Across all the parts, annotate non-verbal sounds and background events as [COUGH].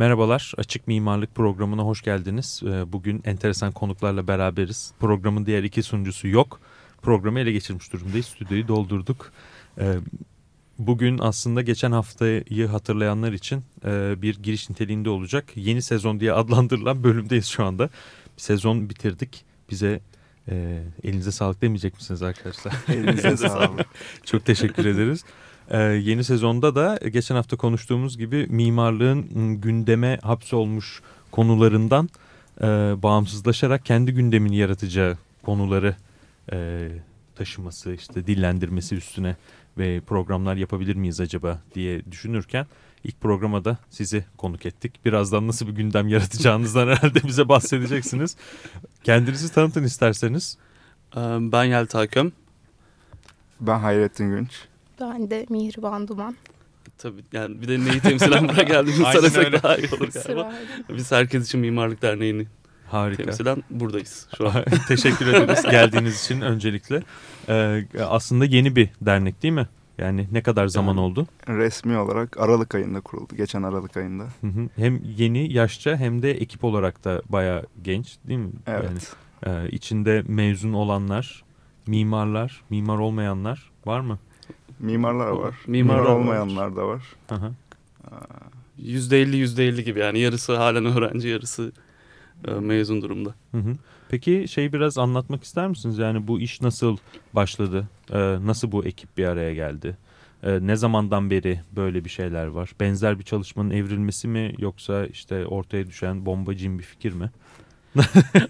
Merhabalar, Açık Mimarlık programına hoş geldiniz. Ee, bugün enteresan konuklarla beraberiz. Programın diğer iki sunucusu yok. Programı ele geçirmiş durumdayız. Stüdyoyu doldurduk. Ee, bugün aslında geçen haftayı hatırlayanlar için e, bir giriş niteliğinde olacak. Yeni sezon diye adlandırılan [LAUGHS] bölümdeyiz şu anda. Sezon bitirdik. Bize e, elinize sağlık demeyecek misiniz arkadaşlar? Elinize [LAUGHS] sağlık. Çok teşekkür ederiz. Ee, yeni sezonda da geçen hafta konuştuğumuz gibi mimarlığın gündeme hapsolmuş konularından e, bağımsızlaşarak kendi gündemini yaratacağı konuları e, taşıması, işte dillendirmesi üstüne ve programlar yapabilir miyiz acaba diye düşünürken ilk programa da sizi konuk ettik. Birazdan nasıl bir gündem yaratacağınızdan [LAUGHS] herhalde bize bahsedeceksiniz. Kendinizi tanıtın isterseniz. Ee, Ben Yelta Köm. Ben Hayrettin Günç. Ben de Mihriban Duman. Tabii yani bir de neyi temsilen buraya geldiğimizi [LAUGHS] söylersek daha iyi olur galiba. Biz Herkes için Mimarlık Derneği'ni Harika. temsilen buradayız şu an. [LAUGHS] Teşekkür ederiz [LAUGHS] geldiğiniz için öncelikle. Ee, aslında yeni bir dernek değil mi? Yani ne kadar zaman Yani. oldu? Resmi olarak Aralık ayında kuruldu. Geçen Aralık ayında. Hı hı. Hem yeni yaşça hem de ekip olarak da bayağı genç değil mi? Evet. Yani, e, içinde mezun olanlar, mimarlar, mimar olmayanlar var mı? Mimarlar var. Mimarlar Mimar var. olmayanlar da var. Hı hı. %50 %50 gibi yani yarısı halen öğrenci yarısı e, mezun durumda. Hı hı. Peki şey biraz anlatmak ister misiniz? Yani bu iş nasıl başladı? Ee, nasıl bu ekip bir araya geldi? Ee, ne zamandan beri böyle bir şeyler var? Benzer bir çalışmanın evrilmesi mi yoksa işte ortaya düşen bombacın bir fikir mi?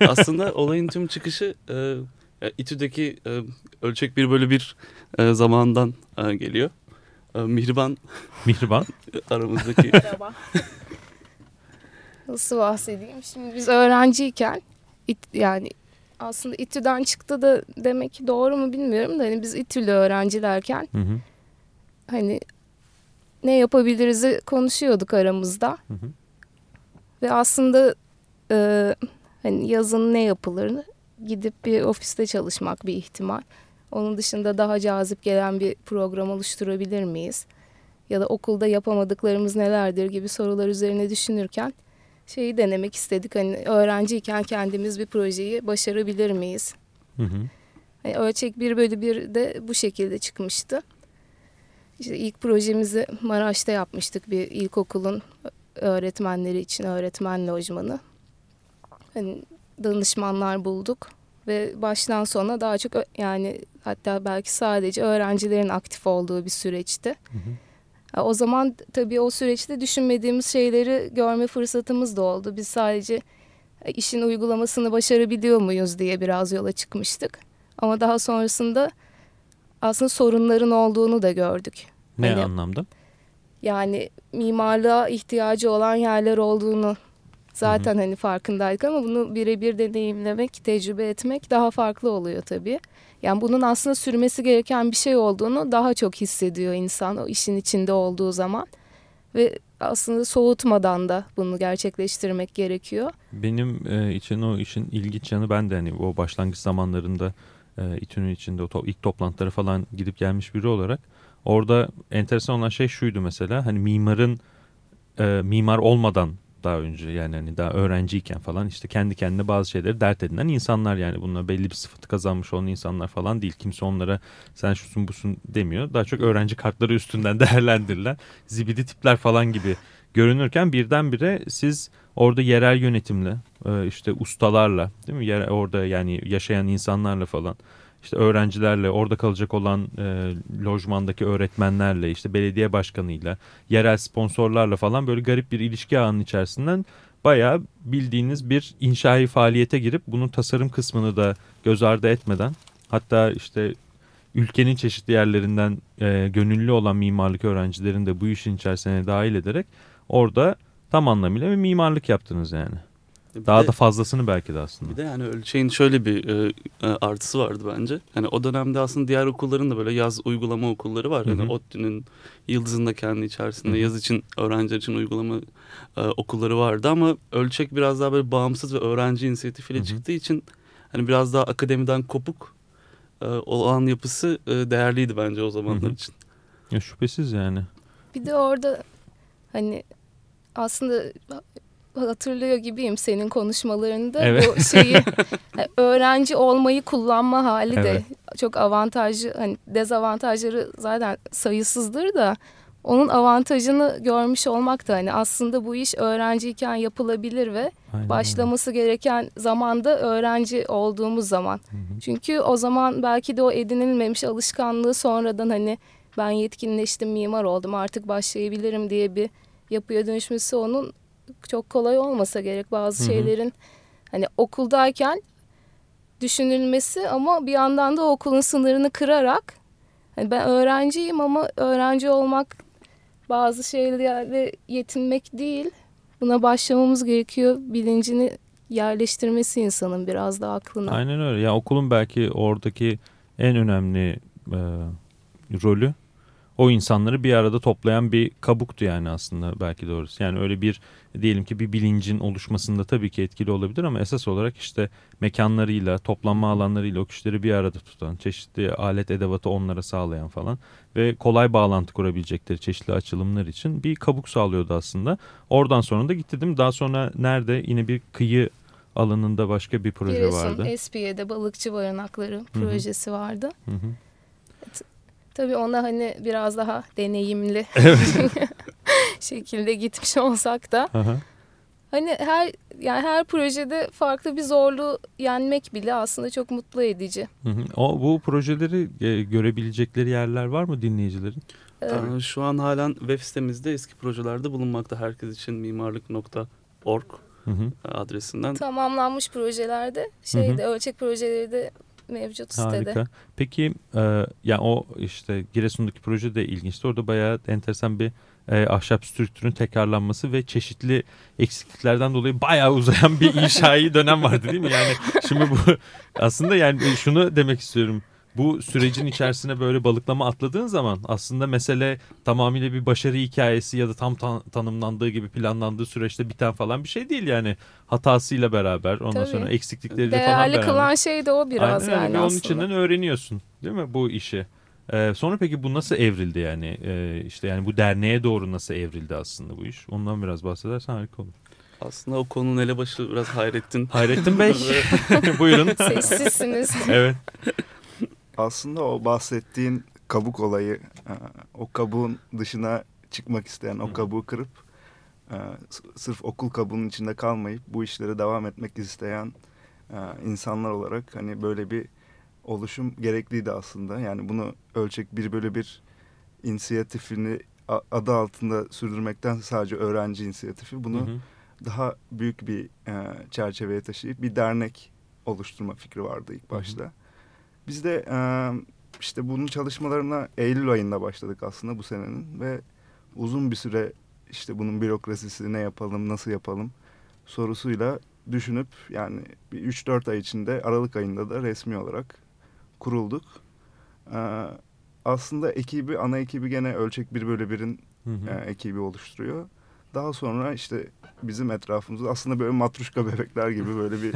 Aslında olayın tüm çıkışı e, ya İTÜ'deki e, ölçek bir bölü bir e, zamandan e, geliyor. E, Mihriban Mihriban. [LAUGHS] aramızdaki Merhaba. Nasıl bahsedeyim? Şimdi biz öğrenciyken İT- yani aslında İTÜ'den çıktı da demek doğru mu bilmiyorum da hani biz İTÜ'lü öğrencilerken Hı hı. hani ne yapabiliriz'i konuşuyorduk aramızda. Hı hı. Ve aslında e, hani yazın ne yapılır? Gidip bir ofiste çalışmak bir ihtimal. Onun dışında daha cazip gelen bir program oluşturabilir miyiz? Ya da okulda yapamadıklarımız nelerdir gibi sorular üzerine düşünürken şeyi denemek istedik. Hani öğrenciyken kendimiz bir projeyi başarabilir miyiz? Hı hı. Hani ölçek 1 bölü 1 de bu şekilde çıkmıştı. İşte ilk projemizi Maraş'ta yapmıştık bir ilkokulun öğretmenleri için öğretmen lojmanı. Hani danışmanlar bulduk ve baştan sona daha çok yani hatta belki sadece öğrencilerin aktif olduğu bir süreçti. Hı hı. O zaman tabii o süreçte düşünmediğimiz şeyleri görme fırsatımız da oldu. Biz sadece e, işin uygulamasını başarabiliyor muyuz diye biraz yola çıkmıştık. Ama daha sonrasında aslında sorunların olduğunu da gördük. Ne Hani- anlamda? Yani mimarlığa ihtiyacı olan yerler olduğunu zaten hani farkındaydık ama bunu birebir deneyimlemek, tecrübe etmek daha farklı oluyor tabii. Yani bunun aslında sürmesi gereken bir şey olduğunu daha çok hissediyor insan o işin içinde olduğu zaman. Ve aslında soğutmadan da bunu gerçekleştirmek gerekiyor. Benim e, için o işin ilginç yanı ben de hani o başlangıç zamanlarında e, İTÜ'nün içinde o to- ilk toplantıları falan gidip gelmiş biri olarak orada enteresan olan şey şuydu mesela hani mimarın e, mimar olmadan daha önce yani hani daha öğrenciyken falan işte kendi kendine bazı şeyleri dert edinen insanlar yani bunlar belli bir sıfatı kazanmış olan insanlar falan değil. Kimse onlara sen şusun busun demiyor. Daha çok öğrenci kartları üstünden [LAUGHS] değerlendirilen zibidi tipler falan gibi görünürken birdenbire siz orada yerel yönetimle e, işte ustalarla değil mi orada yani yaşayan insanlarla falan işte öğrencilerle orada kalacak olan e, lojmandaki öğretmenlerle işte belediye başkanıyla yerel sponsorlarla falan böyle garip bir ilişki ağının içerisinden bayağı bildiğiniz bir inşai faaliyete girip bunun tasarım kısmını da göz ardı etmeden hatta işte ülkenin çeşitli yerlerinden e, gönüllü olan mimarlık öğrencilerini de bu işin içerisine dahil ederek orada tam anlamıyla bir mimarlık yaptınız yani. Bir Daha de- da fazlasını belki de aslında. Bir de yani ölçeğin şöyle bir e, e, artısı vardı bence. Hani o dönemde aslında diğer okulların da böyle yaz uygulama okulları var. Hani ODTÜ'nün Yıldız'ın da kendi içerisinde Hı hı. yaz için öğrenciler için uygulama e, okulları vardı ama ölçek biraz daha böyle bağımsız ve öğrenci inisiyatifiyle Hı hı. çıktığı için hani biraz daha akademiden kopuk e, olan yapısı e, değerliydi bence o zamanlar Hı hı. için. Ya şüphesiz yani. Bir de orada hani aslında hatırlıyor gibiyim senin konuşmalarında Evet. bu şeyi hani [LAUGHS] öğrenci olmayı kullanma hali de Evet. çok avantajlı hani dezavantajları zaten sayısızdır da onun avantajını görmüş olmak da hani aslında bu iş öğrenciyken yapılabilir ve Aynen başlaması gereken zamanda öğrenci olduğumuz zaman. Hı hı. Çünkü o zaman belki de o edinilmemiş alışkanlığı sonradan hani ben yetkinleştim mimar oldum artık başlayabilirim diye bir yapıya dönüşmesi onun çok kolay olmasa gerek bazı Hı hı. şeylerin hani okuldayken düşünülmesi ama bir yandan da okulun sınırını kırarak hani ben öğrenciyim ama öğrenci olmak bazı şeylerle yetinmek değil buna başlamamız gerekiyor bilincini yerleştirmesi insanın biraz da aklına. Aynen öyle. Ya okulun belki oradaki en önemli e, rolü o insanları bir arada toplayan bir kabuktu yani aslında belki doğrusu. Yani öyle bir diyelim ki bir bilincin oluşmasında tabii ki etkili olabilir ama esas olarak işte mekanlarıyla, toplanma alanlarıyla o kişileri bir arada tutan, çeşitli alet edevatı onlara sağlayan falan ve kolay bağlantı kurabilecekleri çeşitli açılımlar için bir kabuk sağlıyordu aslında. Oradan sonra da gitti değil mi? Daha sonra nerede? Yine bir kıyı alanında başka bir proje Giresun, vardı. Espiye'de balıkçı barınakları projesi vardı. Hı hı. Tabii ona hani biraz daha deneyimli [LAUGHS] [LAUGHS] şekilde gitmiş olsak da Aha. hani her yani her projede farklı bir zorluğu yenmek bile aslında çok mutlu edici. Hı hı. O bu projeleri e, görebilecekleri yerler var mı dinleyicilerin? Ee, Ee, Şu an halen web sitemizde eski projelerde bulunmakta. Herkes için mimarlık.org Hı hı. adresinden. tamamlanmış projelerde şeyde ölçek projeleri de mevcut sitede. Harika. Peki e, yani o işte Giresun'daki proje de ilginçti. Orada bayağı enteresan bir e, ahşap strüktürün tekrarlanması ve çeşitli eksikliklerden dolayı bayağı uzayan bir [LAUGHS] inşai dönem vardı değil mi? Yani şimdi bu aslında yani şunu demek istiyorum. Bu sürecin içerisine böyle balıklama atladığın zaman aslında mesele tamamıyla bir başarı hikayesi ya da tam tan- tanımlandığı gibi planlandığı süreçte biten falan bir şey değil yani hatasıyla beraber ondan Tabii. sonra eksiklikleriyle falan Değerli beraber. kılan şey de o biraz Aynen yani Ve onun aslında. içinden öğreniyorsun değil mi bu işi? Ee, sonra peki bu nasıl evrildi yani Ee, işte yani bu derneğe doğru nasıl evrildi aslında bu iş? Ondan biraz bahsedersen harika olur. Aslında o konunun elebaşı biraz Hayrettin. Hayrettin Bey [LAUGHS] [LAUGHS] buyurun. Sessizsiniz. evet. Aslında o bahsettiğin kabuk olayı, e, o kabuğun dışına çıkmak isteyen, o kabuğu kırıp e, sırf okul kabuğunun içinde kalmayıp bu işlere devam etmek isteyen e, insanlar olarak hani böyle bir oluşum gerekliydi aslında. Yani bunu ölçek bir bölü bir inisiyatifini adı altında sürdürmekten sadece öğrenci inisiyatifi bunu Hı hı. daha büyük bir çerçeveye taşıyıp bir dernek oluşturma fikri vardı ilk Hı hı. Biz de e, işte bunun çalışmalarına Eylül ayında başladık aslında bu senenin ve uzun bir süre işte bunun bürokrasisi ne yapalım, nasıl yapalım sorusuyla düşünüp yani bir 3-4 ay içinde Aralık ayında da resmi olarak kurulduk. E, aslında ekibi, ana ekibi gene Ölçek 1 bölü 1'in Hı hı. e, ekibi oluşturuyor. Daha sonra işte bizim etrafımızda aslında böyle matruşka bebekler gibi böyle bir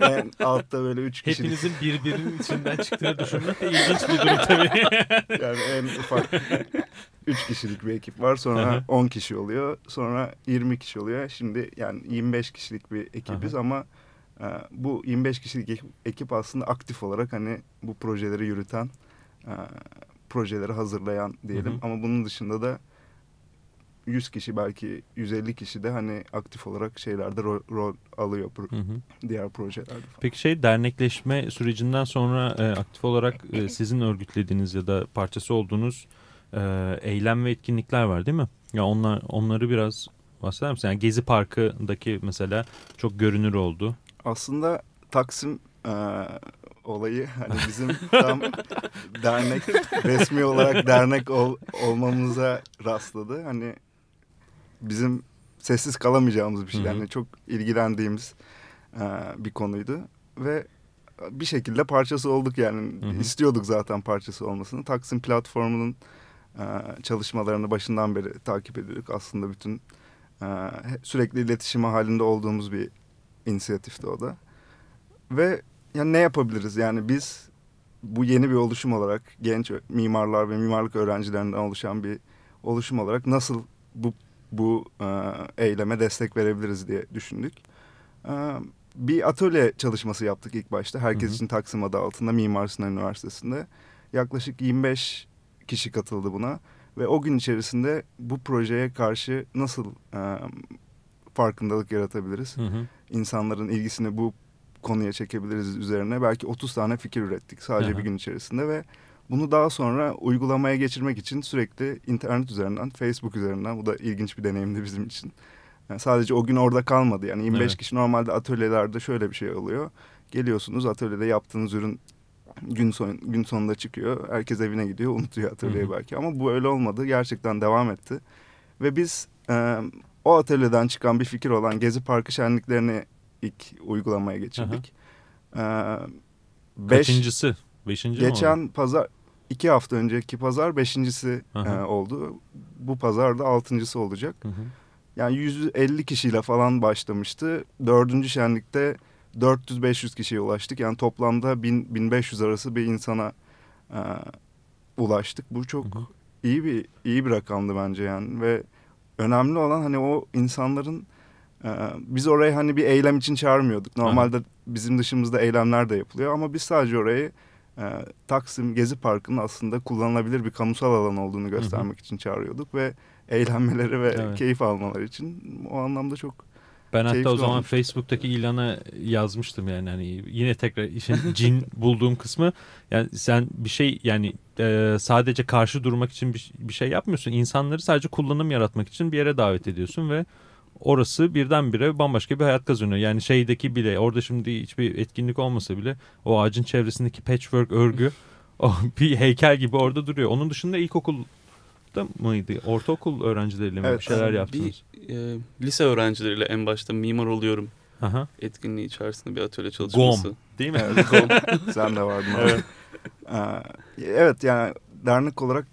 [LAUGHS] en altta böyle üç kişilik Hepinizin birbirinin içinden çıktığını düşünmek de ilginç bir durum [LAUGHS] tabii. yani en ufak üç kişilik bir ekip var. Sonra 10 kişi oluyor. Sonra 20 kişi oluyor. Şimdi yani 25 kişilik bir ekibiz ama e, bu 25 kişilik ekip, ekip aslında aktif olarak hani bu projeleri yürüten, e, projeleri hazırlayan diyelim. Hı hı. Ama bunun dışında da 100 kişi belki 150 kişi de hani aktif olarak şeylerde rol, rol alıyor pro- Hı hı. diğer projelerde falan. Peki şey dernekleşme sürecinden sonra e, aktif olarak e, [LAUGHS] sizin örgütlediğiniz ya da parçası olduğunuz e, eylem ve etkinlikler var değil mi? Ya onlar onları biraz bahseder misin? Yani Gezi Parkı'ndaki mesela çok görünür oldu. Aslında Taksim e, olayı [LAUGHS] hani bizim [LAUGHS] tam dernek resmi olarak dernek ol, olmamıza rastladı. Hani bizim sessiz kalamayacağımız bir şey. Hı hı. Yani çok ilgilendiğimiz e, bir konuydu ve bir şekilde parçası olduk yani Hı hı. istiyorduk zaten parçası olmasını. Taksim platformunun e, çalışmalarını başından beri takip ediyorduk. Aslında bütün e, sürekli iletişime halinde olduğumuz bir inisiyatifti o da. Ve yani ne yapabiliriz? Yani biz bu yeni bir oluşum olarak genç mimarlar ve mimarlık öğrencilerinden oluşan bir oluşum olarak nasıl bu bu e, eyleme destek verebiliriz diye düşündük. E, bir atölye çalışması yaptık ilk başta. Herkes Hı hı. için Taksim adı altında Mimar Sinan Üniversitesi'nde. Yaklaşık 25 kişi katıldı buna. Ve o gün içerisinde bu projeye karşı nasıl e, farkındalık yaratabiliriz? Hı hı. İnsanların ilgisini bu konuya çekebiliriz üzerine. Belki 30 tane fikir ürettik sadece Aha. bir gün içerisinde ve bunu daha sonra uygulamaya geçirmek için sürekli internet üzerinden, Facebook üzerinden bu da ilginç bir deneyimdi bizim için. Yani sadece o gün orada kalmadı. Yani 25 Evet. kişi normalde atölyelerde şöyle bir şey oluyor. Geliyorsunuz atölyede yaptığınız ürün gün son, gün sonunda çıkıyor. Herkes evine gidiyor, unutuyor atölyeyi Hı hı. belki. Ama bu öyle olmadı. Gerçekten devam etti. Ve biz e, o atölyeden çıkan bir fikir olan Gezi Parkı şenliklerini ilk uygulamaya geçirdik. E, beş, Kaçıncısı? Beşinci mi geçen oldu? pazar, iki hafta önceki pazar beşincisi e, oldu. Bu pazar da altıncısı olacak. Hı hı. Yani 150 kişiyle falan başlamıştı. Dördüncü şenlikte 400-500 kişiye ulaştık. Yani toplamda 1000-1500 arası bir insana e, ulaştık. Bu çok Hı hı. iyi bir iyi bir rakamdı bence yani ve önemli olan hani o insanların e, biz oraya hani bir eylem için çağırmıyorduk. Normalde bizim dışımızda eylemler de yapılıyor ama biz sadece orayı e, Taksim Gezi Parkı'nın aslında kullanılabilir bir kamusal alan olduğunu göstermek için çağırıyorduk ve eğlenmeleri ve Evet. keyif almaları için o anlamda çok Ben hatta o zaman olmuş. Facebook'taki ilana yazmıştım yani hani yine tekrar işin cin [LAUGHS] bulduğum kısmı yani sen bir şey yani e, sadece karşı durmak için bir, bir şey yapmıyorsun. İnsanları sadece kullanım yaratmak için bir yere davet ediyorsun ve orası birdenbire bambaşka bir hayat kazanıyor. Yani şeydeki bile orada şimdi hiçbir etkinlik olmasa bile o ağacın çevresindeki patchwork örgü o [LAUGHS] bir heykel gibi orada duruyor. Onun dışında ilkokulda mıydı? Ortaokul öğrencileriyle mi Evet. bir şeyler Bir yaptınız? e, lise öğrencileriyle en başta mimar oluyorum Aha. etkinliği içerisinde bir atölye çalışması. Değil mi? Evet, [LAUGHS] sen de vardın. Evet. [LAUGHS] evet. evet yani dernek olarak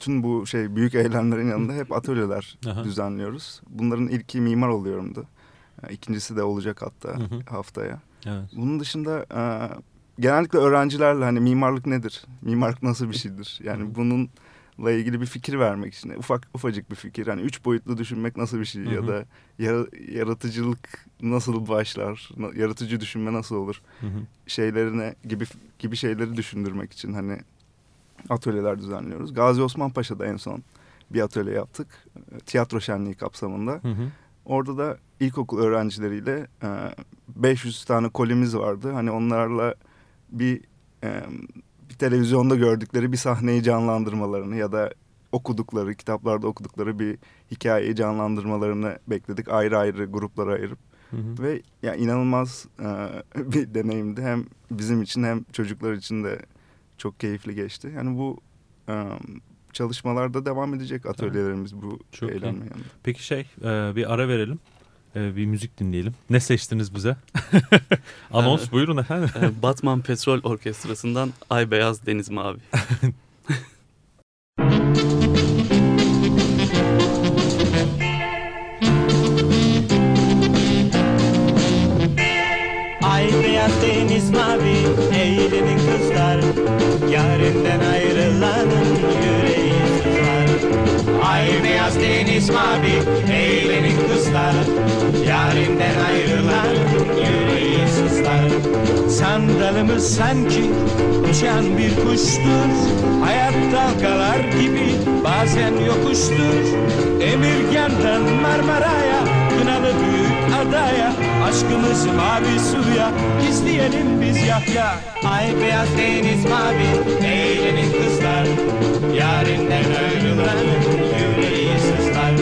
bütün bu şey büyük eylemlerin [LAUGHS] yanında hep atölyeler düzenliyoruz. Bunların ilki mimar oluyorumdu. E, İkincisi de olacak hatta Hı hı. haftaya. Evet. Bunun dışında e, genellikle öğrencilerle hani mimarlık nedir? Mimarlık nasıl bir şeydir? Yani Hı hı. bununla ilgili bir fikir vermek için ufak ufacık bir fikir. Hani üç boyutlu düşünmek nasıl bir şey Hı hı. ya da yara- yaratıcılık nasıl başlar? Yaratıcı düşünme nasıl olur? Hı hı. şeylerine gibi gibi şeyleri düşündürmek için hani atölyeler düzenliyoruz. Gazi Osman Paşa'da en son bir atölye yaptık. E, Tiyatro şenliği kapsamında. Hı hı. Orada da ilkokul öğrencileriyle e, 500 tane kolimiz vardı. Hani onlarla bir, e, bir televizyonda gördükleri bir sahneyi canlandırmalarını ya da okudukları, kitaplarda okudukları bir hikayeyi canlandırmalarını bekledik. Ayrı ayrı gruplara ayırıp. Hı hı. Ve ya inanılmaz e, [LAUGHS] bir deneyimdi. Hem bizim için hem çocuklar için de çok keyifli geçti. Yani bu e, çalışmalarda devam edecek atölyelerimiz bu Çok eylemle yanında. Peki şey e, bir ara verelim. E, bir müzik dinleyelim. Ne seçtiniz bize? [LAUGHS] Anons buyurun efendim. Batman Petrol Orkestrası'ndan Ay Beyaz Deniz Mavi. [LAUGHS] Yarından ayrılanın yüreği sızlar Ay beyaz deniz mavi eğlenin kızlar. Yarından ayrılanın yüreği sızlar Sandalımız sanki uçan bir kuştur. Hayat dalgalar gibi bazen yokuştur. Emirgan'dan Marmara'ya Kınalı büyük adaya Aşkımız mavi suya Gizleyelim biz yahya. Ay beyaz deniz mavi Eğlenin kızlar. Yarinden ayrılanın yüreği sızlar.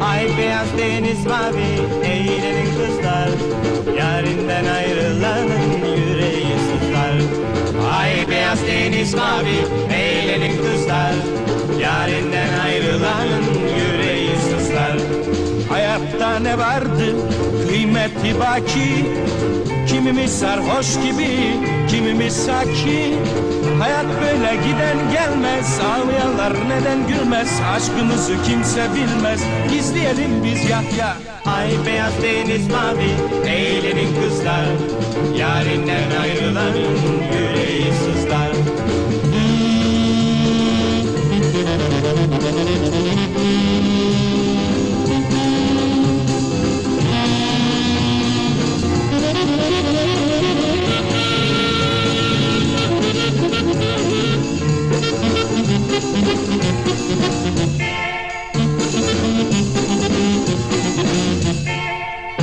Ay beyaz deniz mavi Eğlenin kızlar. Yarinden ayrılanın yüreği beyaz deniz mavi Eğlenin kızlar. Yarinden yüreği sızlar Hayatta ne vardı? Kıymetli baki. Kimimiz sarhoş gibi Kimimiz sakin Hayat böyle giden gelmez Ağlayanlar neden gülmez? Aşkımızı kimse bilmez. Gizleyelim biz ya ya Ay beyaz deniz mavi Eğlenin kızlar. Yarinden ayrılanın yüreği sızlar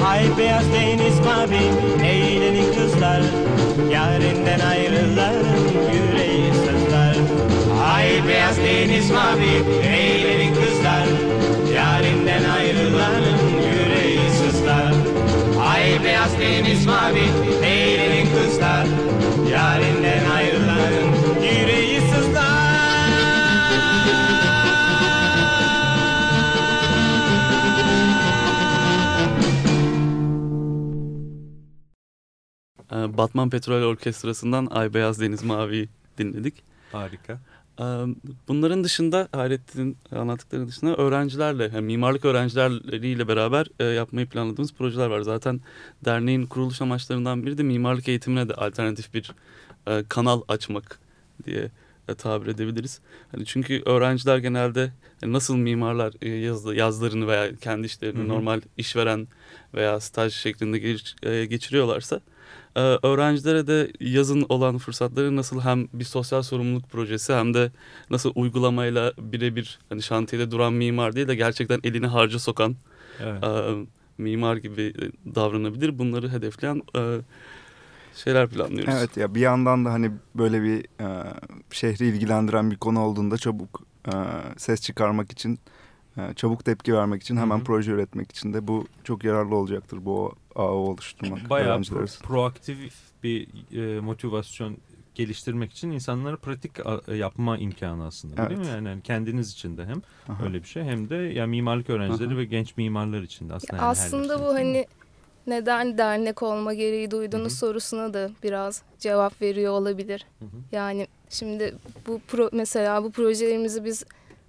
Ay beyaz deniz mavi Eğlenin kızlar. Yarinden ayrılanın yüreği sızlar. Ay beyaz deniz mavi Eğlenin kızlar. Yarinden ayrılanın yüreği sızlar. Ay beyaz deniz mavi Eğlenin kızlar. Yarinden Batman Petrol Orkestrası'ndan Ay Beyaz Deniz Mavi'yi dinledik. Harika. Bunların dışında Hayrettin'in anlattıkları dışında öğrencilerle, yani mimarlık öğrencileriyle beraber yapmayı planladığımız projeler var. Zaten derneğin kuruluş amaçlarından biri de mimarlık eğitimine de alternatif bir kanal açmak diye e, tabir edebiliriz. Hani çünkü öğrenciler genelde e, nasıl mimarlar e, yazı- yazlarını veya kendi işlerini Hı hı. normal işveren veya staj şeklinde geç- e, geçiriyorlarsa e, öğrencilere de yazın olan fırsatları nasıl hem bir sosyal sorumluluk projesi hem de nasıl uygulamayla birebir hani şantiyede duran mimar değil de gerçekten elini harca sokan Evet. e, mimar gibi davranabilir. Bunları hedefleyen e, şeyler planlıyoruz. Evet ya bir yandan da hani böyle bir e, şehri ilgilendiren bir konu olduğunda çabuk e, ses çıkarmak için, e, çabuk tepki vermek için hemen Hı hı. proje üretmek için de bu çok yararlı olacaktır bu ağı oluşturmak. Bayağı pro- proaktif bir e, motivasyon geliştirmek için insanlara pratik yapma imkanı aslında değil Evet. mi? Yani, yani kendiniz için de hem Aha. öyle bir şey hem de ya mimarlık öğrencileri Aha. ve genç mimarlar için de aslında. Ya yani aslında bu hani neden dernek olma gereği Hı duyduğunuz hı. sorusuna da biraz cevap veriyor olabilir. Hı hı. Yani şimdi bu pro, mesela bu projelerimizi biz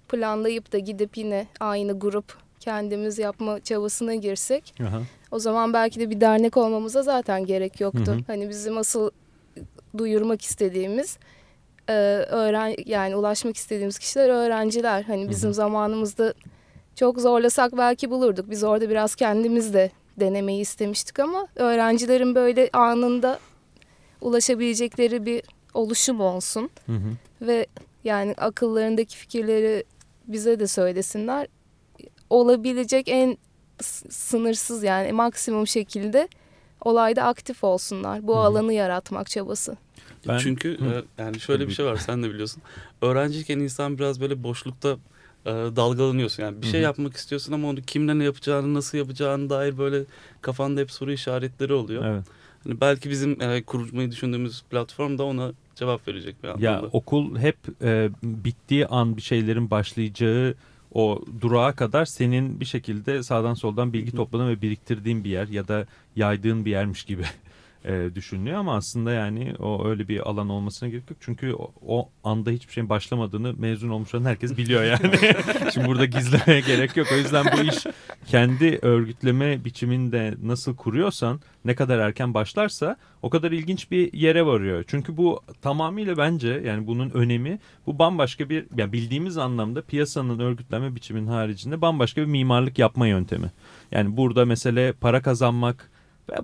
planlayıp da gidip yine aynı grup kendimiz yapma çabasına girsek Aha. o zaman belki de bir dernek olmamıza zaten gerek yoktu. Hı hı. Hani bizim asıl duyurmak istediğimiz e, öğren yani ulaşmak istediğimiz kişiler öğrenciler. Hani bizim hı. zamanımızda çok zorlasak belki bulurduk. Biz orada biraz kendimiz de denemeyi istemiştik ama öğrencilerin böyle anında ulaşabilecekleri bir oluşum olsun Hı hı. ve yani akıllarındaki fikirleri bize de söylesinler. Olabilecek en sınırsız yani maksimum şekilde olayda aktif olsunlar. Bu Hı hı. alanı yaratmak çabası. Ben- Çünkü Hı. e, yani şöyle bir şey var sen de biliyorsun. Öğrenciyken insan biraz böyle boşlukta e, dalgalanıyorsun. Yani bir Hı şey yapmak istiyorsun ama onu kimle ne yapacağını, nasıl yapacağını dair böyle kafanda hep soru işaretleri oluyor. Evet. Hani belki bizim e, kurmayı düşündüğümüz platform da ona cevap verecek bir anlamda. Ya okul hep e, bittiği an bir şeylerin başlayacağı o durağa kadar senin bir şekilde sağdan soldan bilgi topladığın ve biriktirdiğin bir yer ya da yaydığın bir yermiş gibi e, düşünülüyor ama aslında yani o öyle bir alan olmasına gerek yok. Çünkü o, o anda hiçbir şeyin başlamadığını mezun olmuş olan herkes biliyor [LAUGHS] yani. [LAUGHS] Şimdi burada gizlemeye gerek yok. O yüzden bu iş kendi örgütleme biçiminde nasıl kuruyorsan ne kadar erken başlarsa o kadar ilginç bir yere varıyor. Çünkü bu tamamıyla bence yani bunun önemi bu bambaşka bir yani bildiğimiz anlamda piyasanın örgütleme biçiminin haricinde bambaşka bir mimarlık yapma yöntemi. Yani burada mesele para kazanmak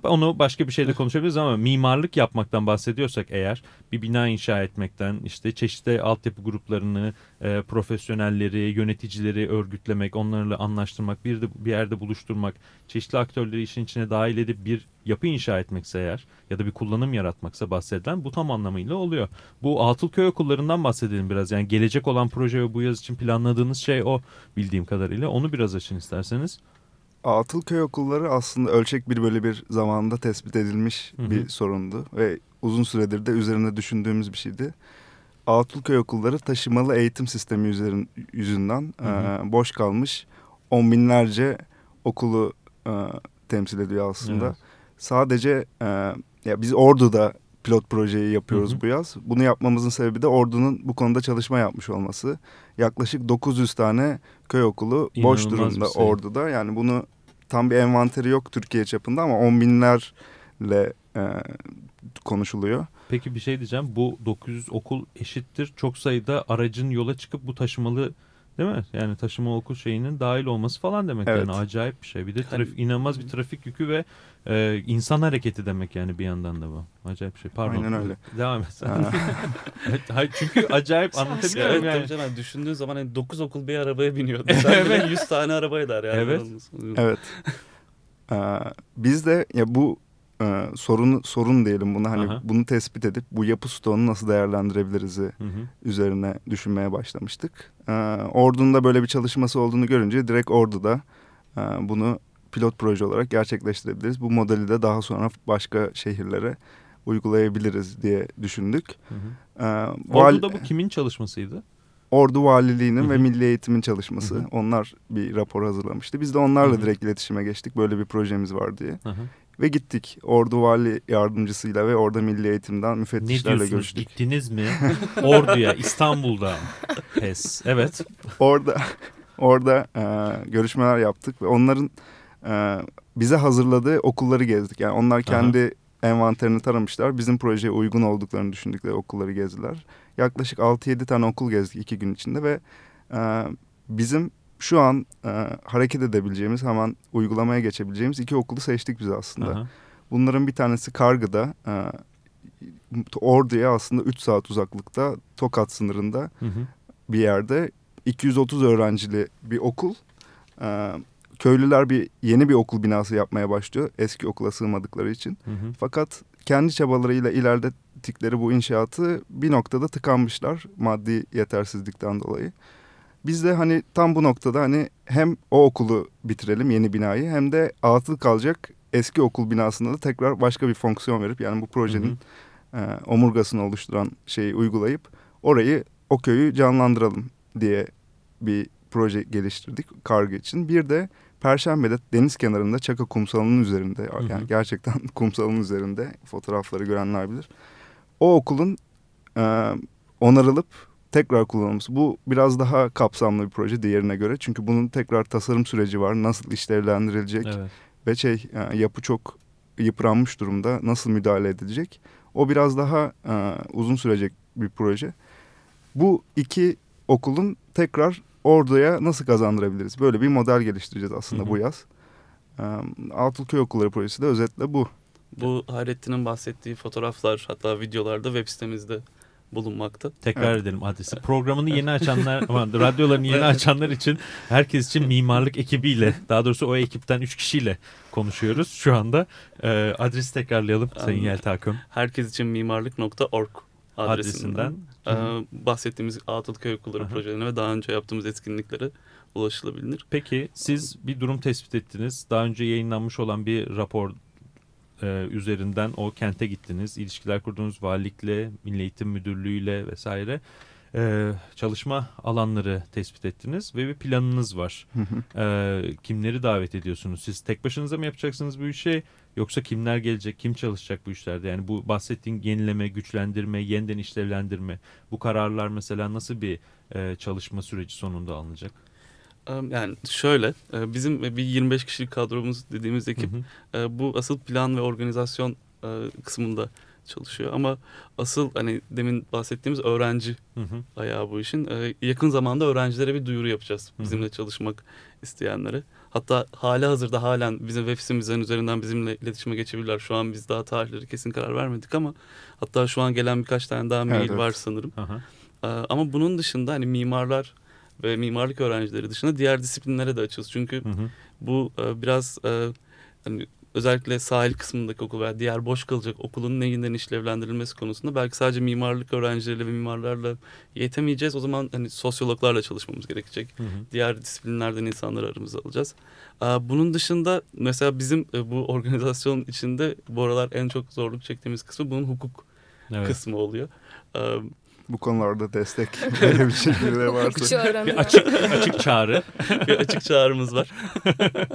onu başka bir şeyde konuşabiliriz ama mimarlık yapmaktan bahsediyorsak eğer bir bina inşa etmekten işte çeşitli altyapı gruplarını, e, profesyonelleri, yöneticileri örgütlemek, onlarla anlaştırmak, bir de bir yerde buluşturmak, çeşitli aktörleri işin içine dahil edip bir yapı inşa etmekse eğer ya da bir kullanım yaratmaksa bahsedilen bu tam anlamıyla oluyor. Bu Atılköy okullarından bahsedelim biraz. Yani gelecek olan proje ve bu yaz için planladığınız şey o bildiğim kadarıyla. Onu biraz açın isterseniz. Atılköy okulları aslında ölçek bir böyle bir zamanda tespit edilmiş Hı hı. bir sorundu ve uzun süredir de üzerinde düşündüğümüz bir şeydi. Atılköy okulları taşımalı eğitim sistemi üzerin, yüzünden Hı hı. e, boş kalmış on binlerce okulu e, temsil ediyor aslında. Evet. Sadece e, ya biz Ordu'da pilot projeyi yapıyoruz Hı hı. bu yaz. Bunu yapmamızın sebebi de Ordu'nun bu konuda çalışma yapmış olması. Yaklaşık 900 tane köy okulu boş İnanılmaz durumda bir sayı. Ordu'da. Yani bunu tam bir envanteri yok Türkiye çapında ama on binlerle e, konuşuluyor. Peki bir şey diyeceğim. Bu 900 okul eşittir. Çok sayıda aracın yola çıkıp bu taşımalı değil mi? Yani taşıma okul şeyinin dahil olması falan demek. Evet. Yani acayip bir şey. Bir de trafik, inanılmaz bir trafik yükü ve e, insan hareketi demek yani bir yandan da bu. Acayip bir şey. Pardon. Aynen öyle. Devam et sen. [LAUGHS] Hayır, çünkü acayip [LAUGHS] anlatabiliyor Evet, yani? tabii canım. düşündüğün zaman hani 9 okul bir arabaya biniyor. Sen bile 100 tane arabaya der yani. Evet. Evet. [LAUGHS] Ee, biz de ya bu e, sorun sorun diyelim buna hani Aha. bunu tespit edip bu yapı stoğunu nasıl değerlendirebiliriz Hı hı. üzerine düşünmeye başlamıştık. Ee, Ordu'nun da böyle bir çalışması olduğunu görünce direkt Ordu'da e, bunu pilot proje olarak gerçekleştirebiliriz. Bu modeli de daha sonra başka şehirlere uygulayabiliriz diye düşündük. Hı hı. Val- Ordu'da bu kimin çalışmasıydı? Ordu Valiliği'nin ve. Milli Eğitim'in çalışması. Hı hı. Onlar bir rapor hazırlamıştı. Biz de onlarla Hı hı. direkt iletişime geçtik böyle bir projemiz var diye. Hı hı. Ve gittik Ordu Vali Yardımcısıyla ve orada Milli Eğitim'den Ne müfettişlerle diyorsunuz? görüştük. Gittiniz mi? [LAUGHS] Ordu'ya, İstanbul'da. Pes. Evet. orada orada e, görüşmeler yaptık ve onların e, bize hazırladığı okulları gezdik. Yani onlar kendi envanterini taramışlar. Bizim projeye uygun olduklarını düşündükleri okulları gezdiler. Yaklaşık 6-7 tane okul gezdik iki gün içinde ve e, bizim şu an e, hareket edebileceğimiz, hemen uygulamaya geçebileceğimiz iki okulu seçtik biz aslında. Aha. Bunların bir tanesi Kargı'da, e, Ordu'ya aslında 3 saat uzaklıkta Tokat sınırında Hı hı. bir yerde 230 öğrencili bir okul. Ee, köylüler bir yeni bir okul binası yapmaya başlıyor eski okula sığmadıkları için. Hı hı. Fakat kendi çabalarıyla ilerlettikleri bu inşaatı bir noktada tıkanmışlar maddi yetersizlikten dolayı. Biz de hani tam bu noktada hani hem o okulu bitirelim yeni binayı hem de atıl kalacak eski okul binasında da tekrar başka bir fonksiyon verip yani bu projenin e, omurgasını oluşturan şeyi uygulayıp orayı o köyü canlandıralım diye bir proje geliştirdik kargı için. Bir de Perşembe'de deniz kenarında Çaka kumsalının üzerinde hı. yani gerçekten [LAUGHS] kumsalın üzerinde fotoğrafları görenler bilir. O okulun e, onarılıp tekrar kullanılması. Bu biraz daha kapsamlı bir proje diğerine göre. Çünkü bunun tekrar tasarım süreci var. Nasıl işlevlendirilecek Evet. ve şey e, yapı çok yıpranmış durumda. Nasıl müdahale edilecek? O biraz daha e, uzun sürecek bir proje. Bu iki okulun tekrar Ordu'ya nasıl kazandırabiliriz? Böyle bir model geliştireceğiz aslında Hı hı. bu yaz. E, Altılköy Okulları projesi de özetle bu. Bu Hayrettin'in bahsettiği fotoğraflar hatta videolarda web sitemizde bulunmakta. Tekrar edelim adresi. Programını yeni açanlar, aman, radyolarını yeni [LAUGHS] açanlar için herkes için mimarlık ekibiyle, daha doğrusu o ekipten 3 kişiyle konuşuyoruz şu anda. Ee, adresi tekrarlayalım Sayın Anladım. Yeltakım Herkes için mimarlık.org adresinden. adresinden. Ee, bahsettiğimiz Atılköy Okulları Aha. projelerine ve daha önce yaptığımız etkinliklere ulaşılabilir. Peki siz bir durum tespit ettiniz. Daha önce yayınlanmış olan bir rapor e, üzerinden o kente gittiniz. İlişkiler kurduğunuz valilikle, Milli Eğitim Müdürlüğü'yle vesaire e, çalışma alanları tespit ettiniz ve bir planınız var. E, kimleri davet ediyorsunuz? Siz tek başınıza mı yapacaksınız bu işi yoksa kimler gelecek, kim çalışacak bu işlerde? Yani bu bahsettiğin yenileme, güçlendirme, yeniden işlevlendirme bu kararlar mesela nasıl bir e, çalışma süreci sonunda alınacak? Yani şöyle e, bizim bir 25 kişilik kadromuz dediğimiz ekip Hı hı. e, bu asıl plan ve organizasyon e, kısmında çalışıyor. Ama asıl hani demin bahsettiğimiz öğrenci Hı hı. ayağı bu işin. E, yakın zamanda öğrencilere bir duyuru yapacağız Hı hı. bizimle çalışmak isteyenlere. Hatta hala hazırda halen bizim web sitemizden üzerinden bizimle iletişime geçebilirler. Şu an biz daha tarihleri kesin karar vermedik ama hatta şu an gelen birkaç tane daha mail Evet, evet. var sanırım. Aha. Ama bunun dışında hani mimarlar ve mimarlık öğrencileri dışında diğer disiplinlere de açığız. Çünkü Hı hı. bu e, biraz e, hani özellikle sahil kısmındaki okul veya diğer boş kalacak okulun neyinden işlevlendirilmesi konusunda belki sadece mimarlık öğrencileriyle ve mimarlarla yetemeyeceğiz. O zaman hani sosyologlarla çalışmamız gerekecek. Hı hı. Diğer disiplinlerden insanları aramıza alacağız. Ee, Bunun dışında mesela bizim e, bu organizasyon içinde bu aralar en çok zorluk çektiğimiz kısmı bunun hukuk Evet. kısmı oluyor. Bu konularda destek [LAUGHS] verebilecek birileri varsa. Kuşu aranıyor. Bir açık [LAUGHS] açık çağrı. bir açık çağrımız var. [LAUGHS]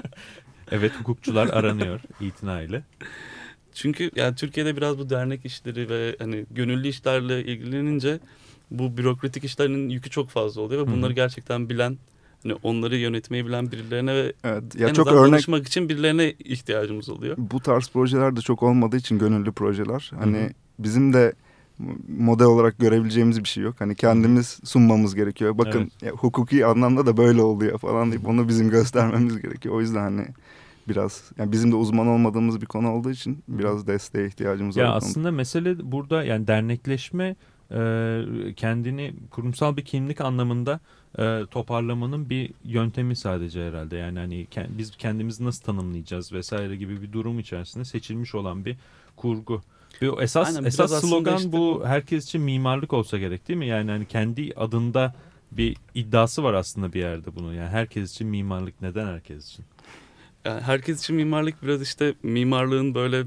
Evet hukukçular aranıyor itinayla. Çünkü yani Türkiye'de biraz bu dernek işleri ve hani gönüllü işlerle ilgilenince bu bürokratik işlerin yükü çok fazla oluyor ve bunları gerçekten bilen hani onları yönetmeyi bilen birilerine ve Evet. ya Ya çok örnek danışmak için birilerine ihtiyacımız oluyor. bu tarz projeler de çok olmadığı için gönüllü projeler. Hani Hı hı. bizim de model olarak görebileceğimiz bir şey yok. Hani kendimiz sunmamız gerekiyor. Bakın Evet. ya, hukuki anlamda da böyle oluyor falan deyip onu bizim göstermemiz gerekiyor. O yüzden hani biraz yani bizim de uzman olmadığımız bir konu olduğu için biraz desteğe ihtiyacımız var. Ya aslında mesele burada yani dernekleşme e, kendini kurumsal bir kimlik anlamında e, toparlamanın bir yöntemi sadece herhalde. Yani hani ke- biz kendimizi nasıl tanımlayacağız vesaire gibi bir durum içerisinde seçilmiş olan bir kurgu. Ve o esas Aynen, esas aslında slogan işte bu herkes için mimarlık olsa gerek değil mi? Yani hani kendi adında bir iddiası var aslında bir yerde bunun. Yani herkes için mimarlık neden herkes için? Yani herkes için mimarlık biraz işte mimarlığın böyle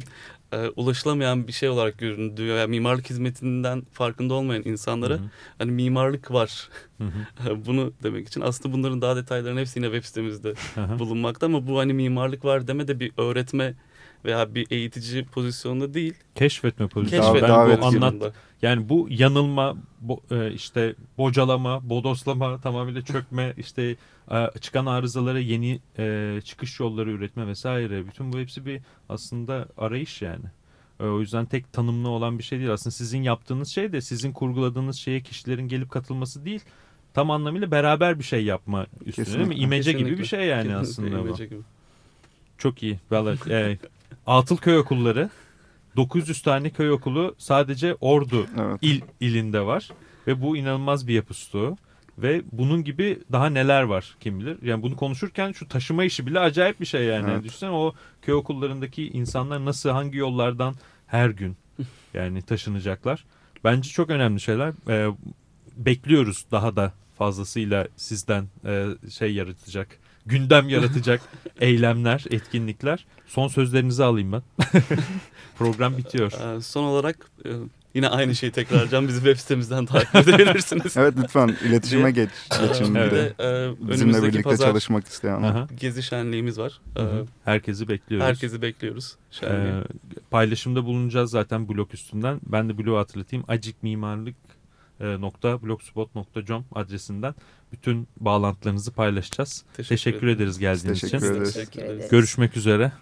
e, ulaşılamayan bir şey olarak göründüğü veya mimarlık hizmetinden farkında olmayan insanlara Hı hı. hani mimarlık var Hı hı. [LAUGHS] bunu demek için. Aslında bunların daha detaylarının hepsi yine web sitemizde Hı hı. bulunmakta ama bu hani mimarlık var deme de bir öğretme veya bir eğitici pozisyonunda değil. Keşfetme pozisyonu. Davet- Ben davet bu anlat pozisyonunda. Yani bu yanılma, bo- e, işte bocalama, bodoslama, tamamıyla çökme, işte e, çıkan arızalara yeni e, çıkış yolları üretme vesaire. Bütün bu hepsi bir aslında arayış yani. O yüzden tek tanımlı olan bir şey değil. Aslında sizin yaptığınız şey de sizin kurguladığınız şeye kişilerin gelip katılması değil. Tam anlamıyla beraber bir şey yapma üstüne değil mi? Kesinlikle. İmece gibi Kesinlikle. bir şey yani Kesinlikle aslında bu. gibi. Çok iyi. Vallahi e, Atıl köy okulları 900 tane köy okulu sadece Ordu Evet. il ilinde var ve bu inanılmaz bir yapı stoğu ve bunun gibi daha neler var kim bilir. Yani bunu konuşurken şu taşıma işi bile acayip bir şey yani. Evet. Düşünsene o köy okullarındaki insanlar nasıl hangi yollardan her gün [LAUGHS] yani taşınacaklar. Bence çok önemli şeyler. Ee, bekliyoruz daha da fazlasıyla sizden e, şey yaratacak, gündem yaratacak [LAUGHS] eylemler, etkinlikler. Son sözlerinizi alayım ben. [LAUGHS] Program bitiyor. Ee, son olarak e, yine aynı şeyi tekrarlayacağım. Bizi web sitemizden takip edebilirsiniz. [LAUGHS] Evet lütfen iletişime geç, geçin bir bir de. e, Bizimle önümüzdeki birlikte pazar çalışmak isteyen. Aha. gezi şenliğimiz var. Hı. Herkesi bekliyoruz. herkesi bekliyoruz. Ee, paylaşımda bulunacağız zaten blog üstünden. Ben de blogu hatırlatayım. acikmimarlık e, nokta blogspot.com adresinden bütün bağlantılarınızı paylaşacağız. Teşekkür, ederim. ederiz geldiğiniz Teşekkür için. ederiz. Teşekkür ederiz. Görüşmek üzere.